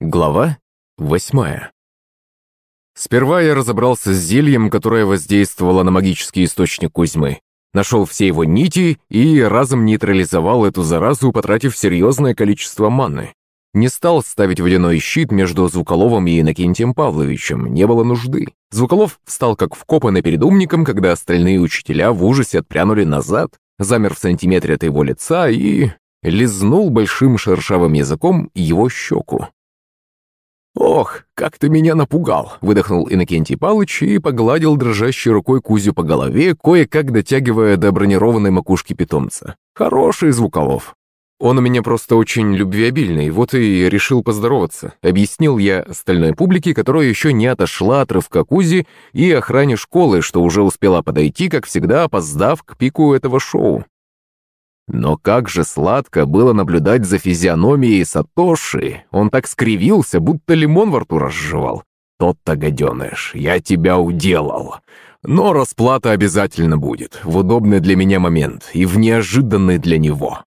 Глава восьмая Сперва я разобрался с зельем, которое воздействовало на магический источник Кузьмы. Нашел все его нити и разом нейтрализовал эту заразу, потратив серьезное количество маны. Не стал ставить водяной щит между Звуколовым и Иннокентием Павловичем, не было нужды. Звуколов встал как вкопанный перед умником, когда остальные учителя в ужасе отпрянули назад, замер в сантиметре от его лица и... лизнул большим шершавым языком его щеку. «Ох, как ты меня напугал!» — выдохнул Иннокентий Палыч и погладил дрожащей рукой Кузю по голове, кое-как дотягивая до бронированной макушки питомца. «Хороший звуколов!» «Он у меня просто очень любвеобильный, вот и решил поздороваться», — объяснил я остальной публике, которая еще не отошла от рывка Кузи и охране школы, что уже успела подойти, как всегда, опоздав к пику этого шоу. Но как же сладко было наблюдать за физиономией Сатоши. Он так скривился, будто лимон во рту разжевал. Тот-то, гаденыш, я тебя уделал. Но расплата обязательно будет, в удобный для меня момент и в неожиданный для него.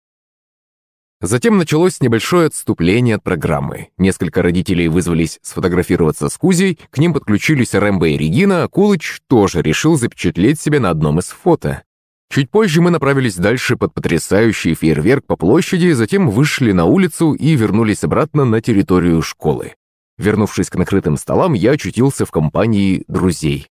Затем началось небольшое отступление от программы. Несколько родителей вызвались сфотографироваться с Кузей, к ним подключились Рэмбо и Регина, а Кулыч тоже решил запечатлеть себя на одном из фото. Чуть позже мы направились дальше под потрясающий фейерверк по площади, затем вышли на улицу и вернулись обратно на территорию школы. Вернувшись к накрытым столам, я очутился в компании друзей.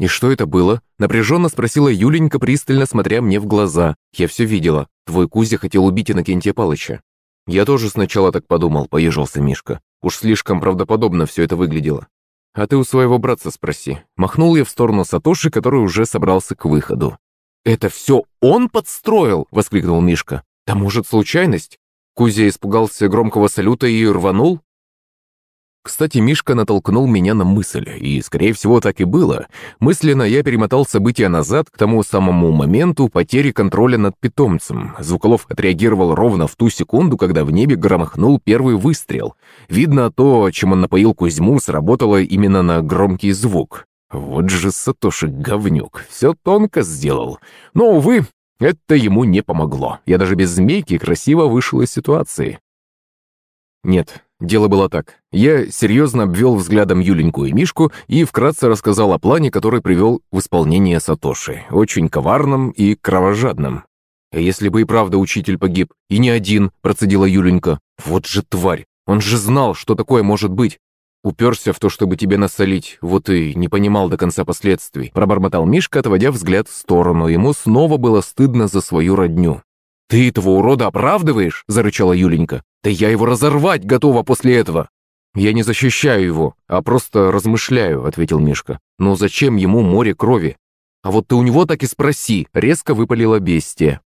«И что это было?» — напряженно спросила Юленька, пристально смотря мне в глаза. «Я все видела. Твой Кузя хотел убить Иннокентия Палыча». «Я тоже сначала так подумал», — поежился Мишка. «Уж слишком правдоподобно все это выглядело». «А ты у своего братца спроси». Махнул я в сторону Сатоши, который уже собрался к выходу. «Это все он подстроил?» — воскликнул Мишка. «Да может, случайность?» Кузя испугался громкого салюта и рванул? Кстати, Мишка натолкнул меня на мысль, и, скорее всего, так и было. Мысленно я перемотал события назад к тому самому моменту потери контроля над питомцем. Звуколов отреагировал ровно в ту секунду, когда в небе громыхнул первый выстрел. Видно, то, чем он напоил Кузьму, сработало именно на громкий звук. Вот же Сатоши говнюк, все тонко сделал. Но, увы, это ему не помогло. Я даже без змейки красиво вышел из ситуации. Нет, дело было так. Я серьезно обвел взглядом Юленьку и Мишку и вкратце рассказал о плане, который привел в исполнение Сатоши. Очень коварном и кровожадном. А если бы и правда учитель погиб, и не один, процедила Юленька. Вот же тварь, он же знал, что такое может быть. Уперся в то, чтобы тебе насолить, вот и не понимал до конца последствий. Пробормотал Мишка, отводя взгляд в сторону. Ему снова было стыдно за свою родню. «Ты этого урода оправдываешь?» – зарычала Юленька. «Да я его разорвать готова после этого!» «Я не защищаю его, а просто размышляю», – ответил Мишка. «Но зачем ему море крови?» «А вот ты у него так и спроси», – резко выпалила бестия.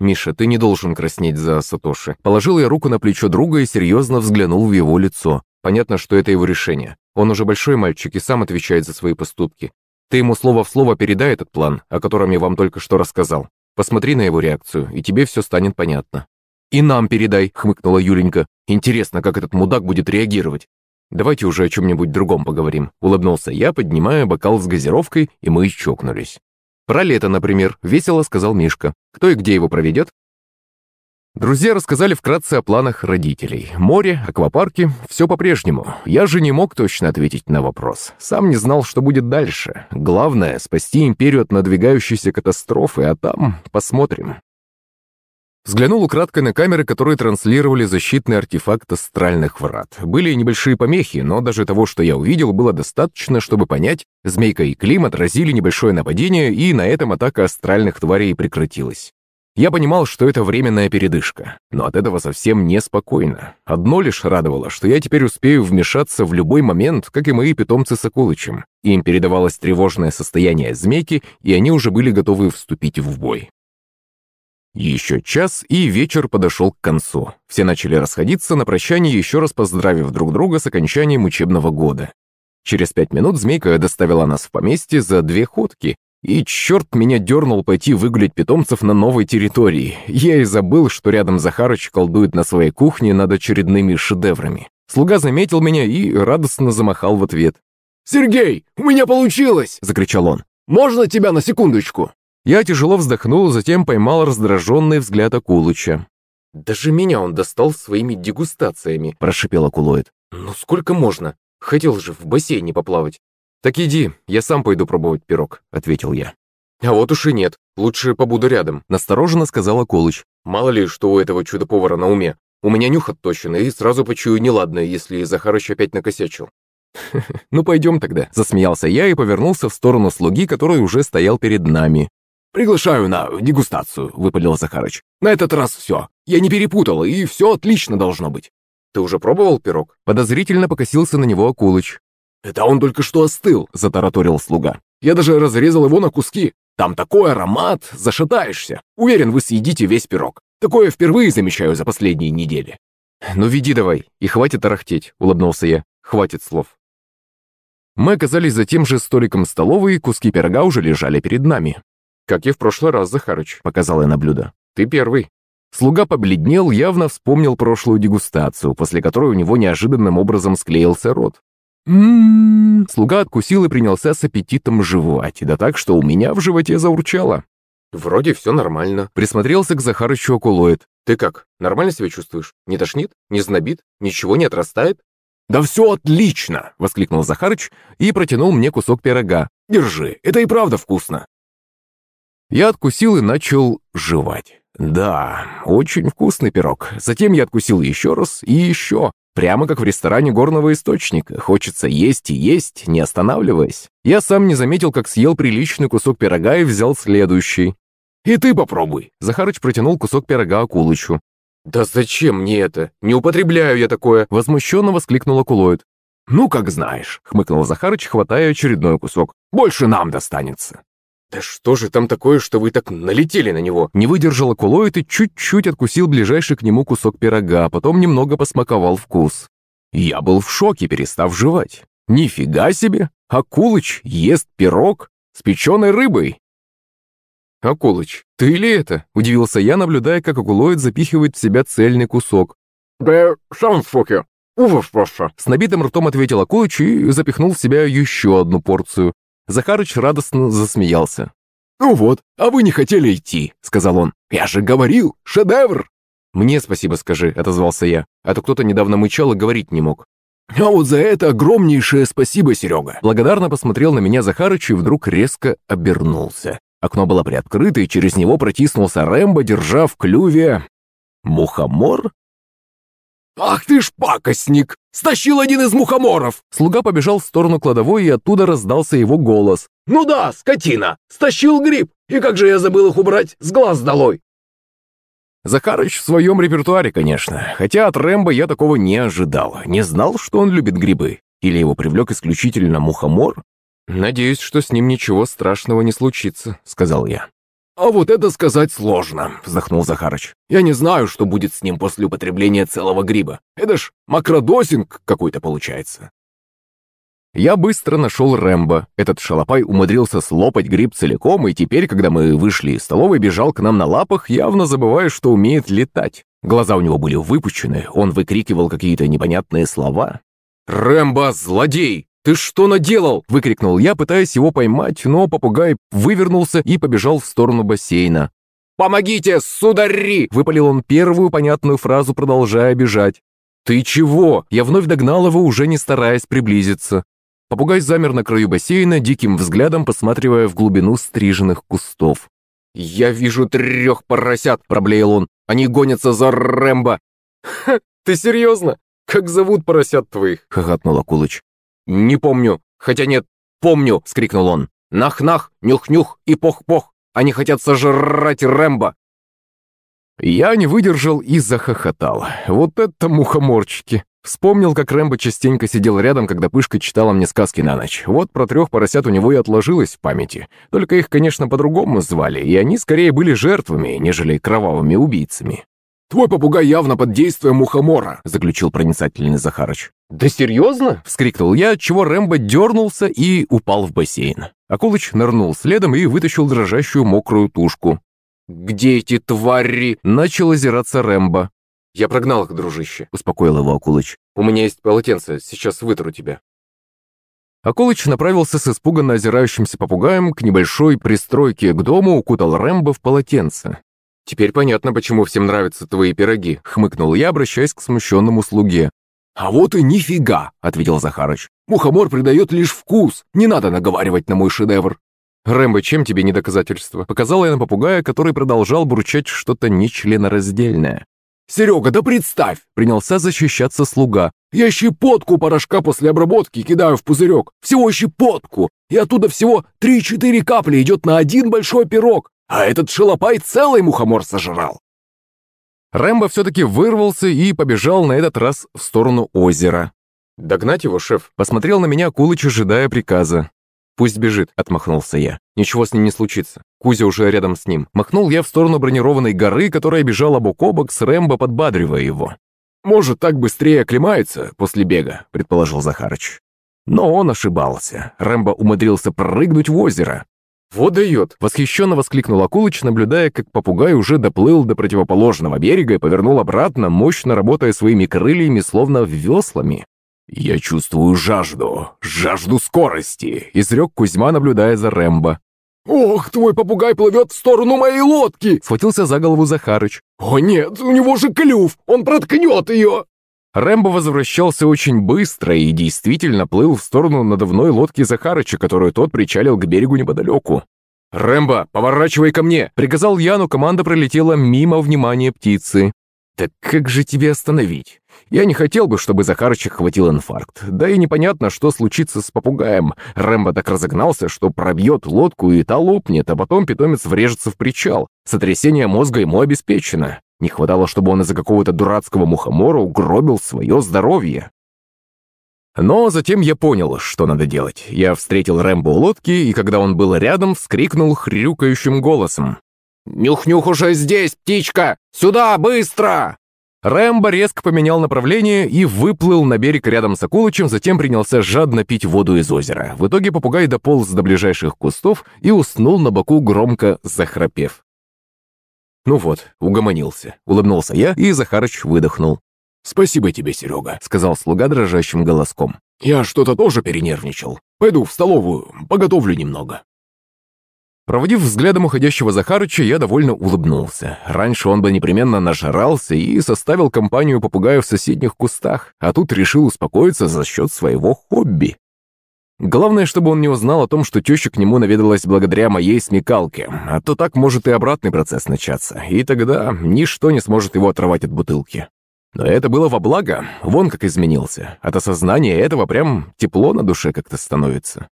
«Миша, ты не должен краснеть за Сатоши». Положил я руку на плечо друга и серьезно взглянул в его лицо. Понятно, что это его решение. Он уже большой мальчик и сам отвечает за свои поступки. Ты ему слово в слово передай этот план, о котором я вам только что рассказал. Посмотри на его реакцию, и тебе все станет понятно». «И нам передай», — хмыкнула Юленька. «Интересно, как этот мудак будет реагировать». «Давайте уже о чем-нибудь другом поговорим», — улыбнулся я, поднимая бокал с газировкой, и мы чокнулись. «Про лето, например», — весело сказал Мишка. «Кто и где его проведет?» Друзья рассказали вкратце о планах родителей. Море, аквапарки – все по-прежнему. Я же не мог точно ответить на вопрос. Сам не знал, что будет дальше. Главное – спасти империю от надвигающейся катастрофы, а там посмотрим. Взглянул украдкой на камеры, которые транслировали защитный артефакт астральных врат. Были небольшие помехи, но даже того, что я увидел, было достаточно, чтобы понять, Змейка и Клим отразили небольшое нападение, и на этом атака астральных тварей прекратилась. Я понимал, что это временная передышка, но от этого совсем неспокойно. Одно лишь радовало, что я теперь успею вмешаться в любой момент, как и мои питомцы с Акулычем. Им передавалось тревожное состояние змейки, и они уже были готовы вступить в бой. Еще час, и вечер подошел к концу. Все начали расходиться на прощание, еще раз поздравив друг друга с окончанием учебного года. Через пять минут Змейка доставила нас в поместье за две ходки, и черт меня дернул пойти выгулять питомцев на новой территории. Я и забыл, что рядом Захарыч колдует на своей кухне над очередными шедеврами. Слуга заметил меня и радостно замахал в ответ. «Сергей, у меня получилось!» – закричал он. «Можно тебя на секундочку?» Я тяжело вздохнул, затем поймал раздраженный взгляд Акулыча. «Даже меня он достал своими дегустациями», – прошипел Акулоид. «Ну сколько можно? Хотел же в бассейне поплавать». «Так иди, я сам пойду пробовать пирог», – ответил я. «А вот уж и нет. Лучше побуду рядом», – настороженно сказала Колыч. «Мало ли, что у этого чудо-повара на уме. У меня нюх отточенный, и сразу почую неладное, если Захарыч опять накосячил». «Ну пойдем тогда», – засмеялся я и повернулся в сторону слуги, который уже стоял перед нами. «Приглашаю на дегустацию», – выпалил Захарыч. «На этот раз все. Я не перепутал, и все отлично должно быть». «Ты уже пробовал пирог?» Подозрительно покосился на него Акулыч. «Это он только что остыл», – затараторил слуга. «Я даже разрезал его на куски. Там такой аромат, зашатаешься. Уверен, вы съедите весь пирог. Такое впервые замечаю за последние недели». «Ну веди давай, и хватит тарахтеть», – улыбнулся я. «Хватит слов». Мы оказались за тем же столиком столовой, и куски пирога уже лежали перед нами. «Как и в прошлый раз, Захарыч», — показал я на блюдо. «Ты первый». Слуга побледнел, явно вспомнил прошлую дегустацию, после которой у него неожиданным образом склеился рот. «М-м-м...» Слуга откусил и принялся с аппетитом жевать, да так, что у меня в животе заурчало. «Вроде все нормально», — присмотрелся к Захарычу Акулоид. «Ты как, нормально себя чувствуешь? Не тошнит? Не знобит? Ничего не отрастает?» «Да все отлично!» — воскликнул Захарыч и протянул мне кусок пирога. «Держи, это и правда вкусно!» Я откусил и начал жевать. Да, очень вкусный пирог. Затем я откусил еще раз и еще. Прямо как в ресторане горного источника. Хочется есть и есть, не останавливаясь. Я сам не заметил, как съел приличный кусок пирога и взял следующий. «И ты попробуй!» Захарыч протянул кусок пирога Акулычу. «Да зачем мне это? Не употребляю я такое!» Возмущенно воскликнул Акулоид. «Ну, как знаешь», — хмыкнул Захарыч, хватая очередной кусок. «Больше нам достанется». «Да что же там такое, что вы так налетели на него?» Не выдержал Акулоид и чуть-чуть откусил ближайший к нему кусок пирога, а потом немного посмаковал вкус. Я был в шоке, перестав жевать. «Нифига себе! Акулыч ест пирог с печеной рыбой!» «Акулыч, ты ли это?» – удивился я, наблюдая, как акулоид запихивает в себя цельный кусок. «Да сам в шоке. Ужас просто!» С набитым ртом ответил Акулыч и запихнул в себя еще одну порцию. Захарыч радостно засмеялся. «Ну вот, а вы не хотели идти», — сказал он. «Я же говорил, шедевр!» «Мне спасибо скажи», — отозвался я, а то кто-то недавно мычал и говорить не мог. «А вот за это огромнейшее спасибо, Серега!» Благодарно посмотрел на меня Захарыч и вдруг резко обернулся. Окно было приоткрыто, и через него протиснулся Рэмбо, держа в клюве... Мухомор? «Ах ты ж пакостник! Стащил один из мухоморов!» Слуга побежал в сторону кладовой, и оттуда раздался его голос. «Ну да, скотина! Стащил гриб! И как же я забыл их убрать? С глаз долой!» Захарыч в своем репертуаре, конечно. Хотя от Рэмбо я такого не ожидал. Не знал, что он любит грибы. Или его привлек исключительно мухомор? «Надеюсь, что с ним ничего страшного не случится», — сказал я. «А вот это сказать сложно», — вздохнул Захарыч. «Я не знаю, что будет с ним после употребления целого гриба. Это ж макродосинг какой-то получается». Я быстро нашел Рэмбо. Этот шалопай умудрился слопать гриб целиком, и теперь, когда мы вышли из столовой, бежал к нам на лапах, явно забывая, что умеет летать. Глаза у него были выпучены, он выкрикивал какие-то непонятные слова. «Рэмбо, злодей! «Ты что наделал?» – выкрикнул я, пытаясь его поймать, но попугай вывернулся и побежал в сторону бассейна. «Помогите, судари!» – выпалил он первую понятную фразу, продолжая бежать. «Ты чего?» Я вновь догнал его, уже не стараясь приблизиться. Попугай замер на краю бассейна, диким взглядом посматривая в глубину стриженных кустов. «Я вижу трех поросят!» – проблеял он. «Они гонятся за Рэмбо!» «Ха, ты серьезно? Как зовут поросят твоих?» – хохотнул Акулыч. «Не помню. Хотя нет, помню!» — скрикнул он. «Нах-нах, нюх-нюх и пох-пох! Они хотят сожрать Рэмбо!» Я не выдержал и захохотал. Вот это мухоморчики! Вспомнил, как Рэмбо частенько сидел рядом, когда Пышка читала мне сказки на ночь. Вот про трех поросят у него и отложилось в памяти. Только их, конечно, по-другому звали, и они скорее были жертвами, нежели кровавыми убийцами. «Твой попугай явно под действием мухомора», — заключил проницательный Захарыч. «Да серьезно?» — вскрикнул я, чего Рэмбо дернулся и упал в бассейн. Акулыч нырнул следом и вытащил дрожащую мокрую тушку. «Где эти твари?» — начал озираться Рэмбо. «Я прогнал их, дружище», — успокоил его Акулыч. «У меня есть полотенце, сейчас вытру тебя». Акулыч направился с испуганно озирающимся попугаем к небольшой пристройке к дому, укутал Рэмбо в полотенце. «Теперь понятно, почему всем нравятся твои пироги», — хмыкнул я, обращаясь к смущенному слуге. «А вот и нифига!» — ответил Захарыч. «Мухомор придает лишь вкус. Не надо наговаривать на мой шедевр». «Рэмбо, чем тебе не доказательство?» Показал я на попугая, который продолжал бурчать что-то нечленораздельное. «Серега, да представь!» — принялся защищаться слуга. «Я щепотку порошка после обработки кидаю в пузырек. Всего щепотку. И оттуда всего 3-4 капли идет на один большой пирог. А этот шалопай целый мухомор сожрал. Рэмбо все-таки вырвался и побежал на этот раз в сторону озера. «Догнать его, шеф?» Посмотрел на меня Кулыч, ожидая приказа. «Пусть бежит», — отмахнулся я. «Ничего с ним не случится. Кузя уже рядом с ним». Махнул я в сторону бронированной горы, которая бежала бок о бок с Рэмбо, подбадривая его. «Может, так быстрее оклемается после бега», — предположил Захарыч. Но он ошибался. Рэмбо умудрился прыгнуть в озеро. «Вот дает!» — восхищенно воскликнул Акулыч, наблюдая, как попугай уже доплыл до противоположного берега и повернул обратно, мощно работая своими крыльями, словно веслами. «Я чувствую жажду, жажду скорости!» — изрек Кузьма, наблюдая за Рэмбо. «Ох, твой попугай плывет в сторону моей лодки!» — схватился за голову Захарыч. «О нет, у него же клюв! Он проткнет ее!» Рэмбо возвращался очень быстро и действительно плыл в сторону надувной лодки Захарыча, которую тот причалил к берегу неподалеку. «Рэмбо, поворачивай ко мне!» — приказал я, но команда пролетела мимо внимания птицы. «Так как же тебе остановить? Я не хотел бы, чтобы Захарыча хватил инфаркт. Да и непонятно, что случится с попугаем. Рэмбо так разогнался, что пробьет лодку и та лопнет, а потом питомец врежется в причал. Сотрясение мозга ему обеспечено. Не хватало, чтобы он из-за какого-то дурацкого мухомора угробил свое здоровье. Но затем я понял, что надо делать. Я встретил Рэмбо у лодки, и когда он был рядом, вскрикнул хрюкающим голосом. «Нюх-нюх уже здесь, птичка! Сюда, быстро!» Рэмбо резко поменял направление и выплыл на берег рядом с Акулычем, затем принялся жадно пить воду из озера. В итоге попугай дополз до ближайших кустов и уснул на боку, громко захрапев. Ну вот, угомонился. Улыбнулся я, и Захарыч выдохнул. «Спасибо тебе, Серега», — сказал слуга дрожащим голоском. «Я что-то тоже перенервничал. Пойду в столовую, поготовлю немного». Проводив взглядом уходящего Захарыча, я довольно улыбнулся. Раньше он бы непременно нажрался и составил компанию попугаю в соседних кустах, а тут решил успокоиться за счет своего хобби. Главное, чтобы он не узнал о том, что теща к нему наведалась благодаря моей смекалке, а то так может и обратный процесс начаться, и тогда ничто не сможет его оторвать от бутылки. Но это было во благо, вон как изменился. От осознания этого прям тепло на душе как-то становится.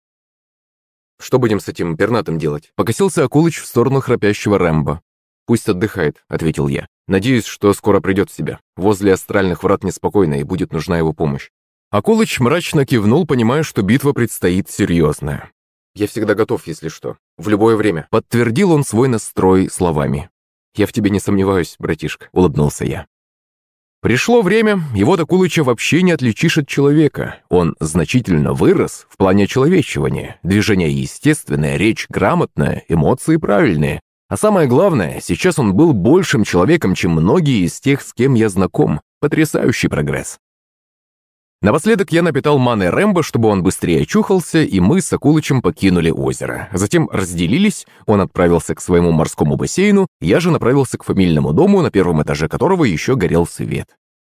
«Что будем с этим пернатым делать?» Покосился Акулыч в сторону храпящего Рэмбо. «Пусть отдыхает», — ответил я. «Надеюсь, что скоро придет в себя. Возле астральных врат неспокойно, и будет нужна его помощь. Акулыч мрачно кивнул, понимая, что битва предстоит серьезная. «Я всегда готов, если что. В любое время», — подтвердил он свой настрой словами. «Я в тебе не сомневаюсь, братишка», — улыбнулся я. Пришло время, его вот Акулыча вообще не отличишь от человека. Он значительно вырос в плане человечивания. Движения естественные, речь грамотная, эмоции правильные. А самое главное, сейчас он был большим человеком, чем многие из тех, с кем я знаком. Потрясающий прогресс. Напоследок я напитал маной Рэмбо, чтобы он быстрее очухался, и мы с Акулычем покинули озеро. Затем разделились, он отправился к своему морскому бассейну, я же направился к фамильному дому, на первом этаже которого еще горел свет.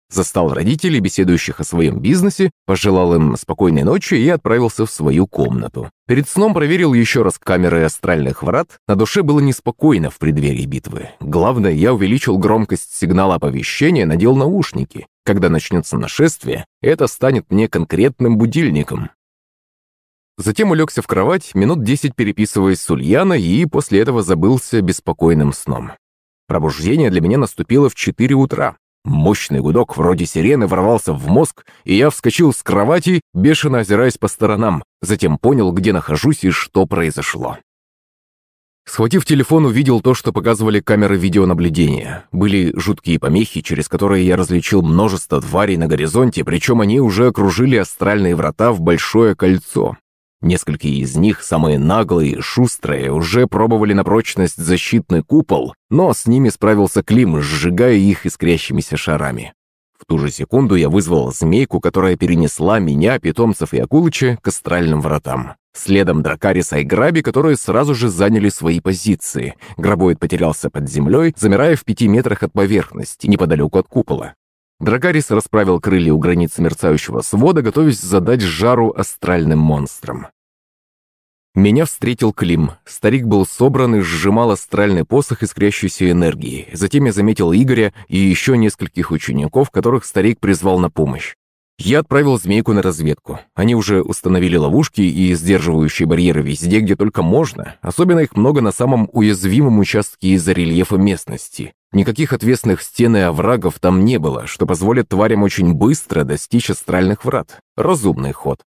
Застал родителей, беседующих о своем бизнесе, пожелал им спокойной ночи и отправился в свою комнату. Перед сном проверил еще раз камеры астральных врат. На душе было неспокойно в преддверии битвы. Главное, я увеличил громкость сигнала оповещения, надел наушники. Когда начнется нашествие, это станет мне конкретным будильником. Затем улегся в кровать, минут десять переписываясь с Ульяной, и после этого забылся беспокойным сном. Пробуждение для меня наступило в 4 утра. Мощный гудок вроде сирены ворвался в мозг, и я вскочил с кровати, бешено озираясь по сторонам, затем понял, где нахожусь и что произошло. Схватив телефон, увидел то, что показывали камеры видеонаблюдения. Были жуткие помехи, через которые я различил множество тварей на горизонте, причем они уже окружили астральные врата в большое кольцо. Несколько из них, самые наглые и шустрые, уже пробовали на прочность защитный купол, но с ними справился Клим, сжигая их искрящимися шарами. В ту же секунду я вызвал змейку, которая перенесла меня, питомцев и Акулыча к астральным вратам. Следом Дракариса и Граби, которые сразу же заняли свои позиции. Грабоид потерялся под землей, замирая в пяти метрах от поверхности, неподалеку от купола. Дракарис расправил крылья у границы мерцающего свода, готовясь задать жару астральным монстрам. Меня встретил Клим. Старик был собран и сжимал астральный посох искрящейся энергии. Затем я заметил Игоря и еще нескольких учеников, которых старик призвал на помощь. Я отправил змейку на разведку. Они уже установили ловушки и сдерживающие барьеры везде, где только можно. Особенно их много на самом уязвимом участке из-за рельефа местности. Никаких отвесных стен и оврагов там не было, что позволит тварям очень быстро достичь астральных врат. Разумный ход.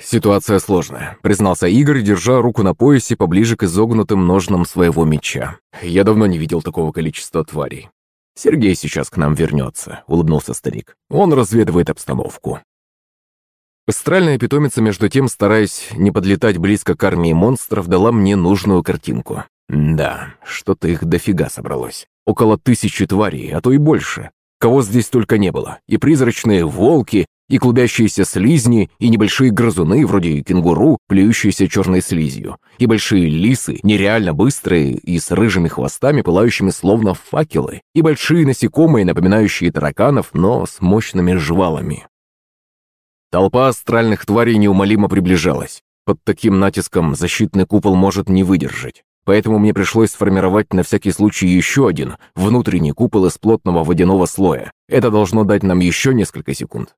«Ситуация сложная», — признался Игорь, держа руку на поясе поближе к изогнутым ножнам своего меча. «Я давно не видел такого количества тварей». «Сергей сейчас к нам вернется», — улыбнулся старик. «Он разведывает обстановку». Астральная питомица, между тем, стараясь не подлетать близко к армии монстров, дала мне нужную картинку. Да, что-то их дофига собралось. Около тысячи тварей, а то и больше. Кого здесь только не было. И призрачные волки, и клубящиеся слизни, и небольшие грызуны, вроде кенгуру, плюющиеся черной слизью, и большие лисы, нереально быстрые и с рыжими хвостами, пылающими словно факелы, и большие насекомые, напоминающие тараканов, но с мощными жвалами. Толпа астральных тварей неумолимо приближалась. Под таким натиском защитный купол может не выдержать. Поэтому мне пришлось сформировать на всякий случай еще один, внутренний купол из плотного водяного слоя. Это должно дать нам еще несколько секунд.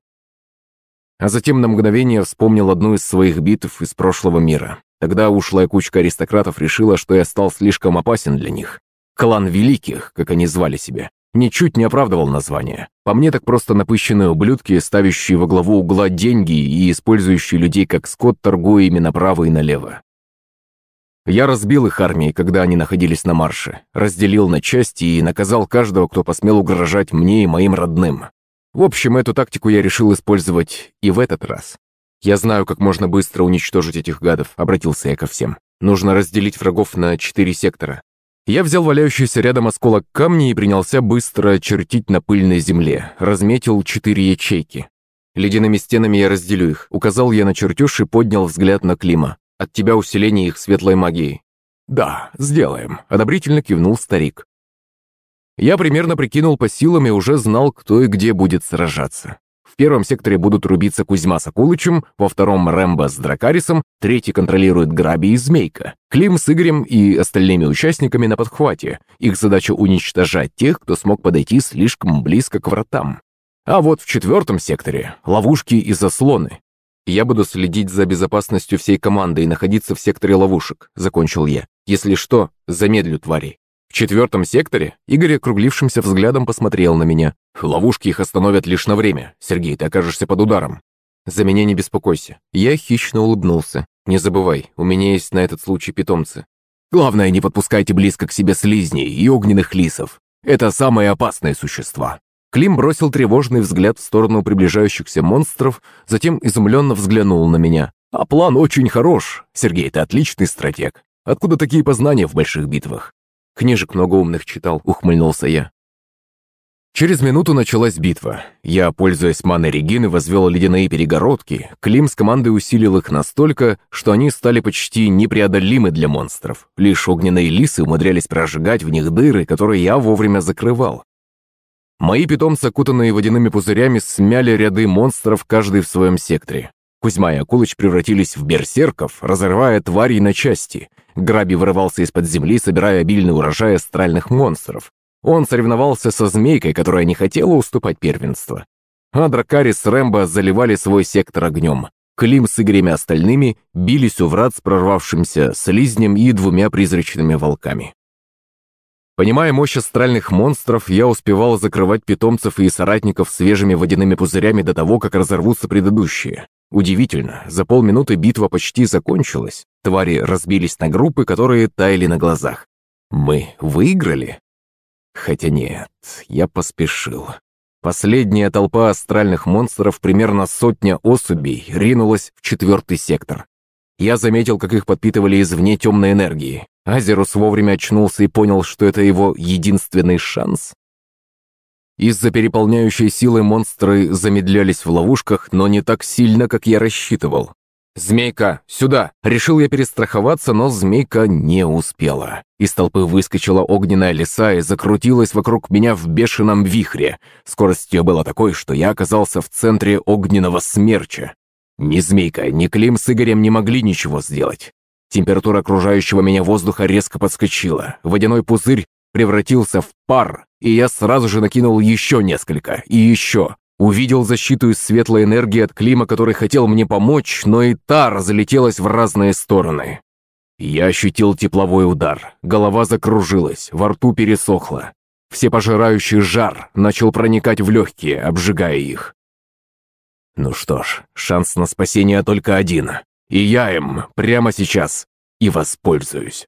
А затем на мгновение вспомнил одну из своих битв из прошлого мира. Тогда ушлая кучка аристократов решила, что я стал слишком опасен для них. Клан Великих, как они звали себя, ничуть не оправдывал название. По мне так просто напыщенные ублюдки, ставящие во главу угла деньги и использующие людей как скот, торгуя ими направо и налево. Я разбил их армии, когда они находились на марше, разделил на части и наказал каждого, кто посмел угрожать мне и моим родным. В общем, эту тактику я решил использовать и в этот раз. «Я знаю, как можно быстро уничтожить этих гадов», — обратился я ко всем. «Нужно разделить врагов на четыре сектора». Я взял валяющийся рядом осколок камня и принялся быстро чертить на пыльной земле. Разметил четыре ячейки. «Ледяными стенами я разделю их», — указал я на чертеж и поднял взгляд на Клима. «От тебя усиление их светлой магии». «Да, сделаем», — одобрительно кивнул старик. Я примерно прикинул по силам и уже знал, кто и где будет сражаться. В первом секторе будут рубиться Кузьма с Акулычем, во втором Рэмбо с Дракарисом, третий контролирует Граби и Змейка, Клим с Игорем и остальными участниками на подхвате. Их задача уничтожать тех, кто смог подойти слишком близко к вратам. А вот в четвертом секторе – ловушки и заслоны. «Я буду следить за безопасностью всей команды и находиться в секторе ловушек», – закончил я. «Если что, замедлю тварей». В четвертом секторе Игорь округлившимся взглядом посмотрел на меня. «Ловушки их остановят лишь на время. Сергей, ты окажешься под ударом». «За меня не беспокойся». Я хищно улыбнулся. «Не забывай, у меня есть на этот случай питомцы». «Главное, не подпускайте близко к себе слизней и огненных лисов. Это самые опасные существа». Клим бросил тревожный взгляд в сторону приближающихся монстров, затем изумленно взглянул на меня. «А план очень хорош. Сергей, ты отличный стратег. Откуда такие познания в больших битвах? Книжек много умных читал, ухмыльнулся я. Через минуту началась битва. Я, пользуясь маной Регины, возвел ледяные перегородки. Клим с командой усилил их настолько, что они стали почти непреодолимы для монстров. Лишь огненные лисы умудрялись прожигать в них дыры, которые я вовремя закрывал. Мои питомцы, окутанные водяными пузырями, смяли ряды монстров, каждый в своем секторе. Кузьма и Акулыч превратились в берсерков, разрывая тварей на части. Граби вырывался из-под земли, собирая обильный урожай астральных монстров. Он соревновался со змейкой, которая не хотела уступать первенство. А Дракарис с Рэмбо заливали свой сектор огнем. Клим с Игорем и остальными бились у врат с прорвавшимся слизнем и двумя призрачными волками. Понимая мощь астральных монстров, я успевал закрывать питомцев и соратников свежими водяными пузырями до того, как разорвутся предыдущие. Удивительно, за полминуты битва почти закончилась. Твари разбились на группы, которые таяли на глазах. Мы выиграли? Хотя нет, я поспешил. Последняя толпа астральных монстров, примерно сотня особей, ринулась в четвертый сектор. Я заметил, как их подпитывали извне темной энергии. Азерус вовремя очнулся и понял, что это его единственный шанс. Из-за переполняющей силы монстры замедлялись в ловушках, но не так сильно, как я рассчитывал. «Змейка, сюда!» Решил я перестраховаться, но змейка не успела. Из толпы выскочила огненная лиса и закрутилась вокруг меня в бешеном вихре. Скорость ее была такой, что я оказался в центре огненного смерча. Ни змейка, ни Клим с Игорем не могли ничего сделать. Температура окружающего меня воздуха резко подскочила. Водяной пузырь превратился в пар, и я сразу же накинул еще несколько, и еще. Увидел защиту из светлой энергии от Клима, который хотел мне помочь, но и та разлетелась в разные стороны. Я ощутил тепловой удар, голова закружилась, во рту пересохло. Всепожирающий жар начал проникать в легкие, обжигая их. Ну что ж, шанс на спасение только один. И я им прямо сейчас и воспользуюсь.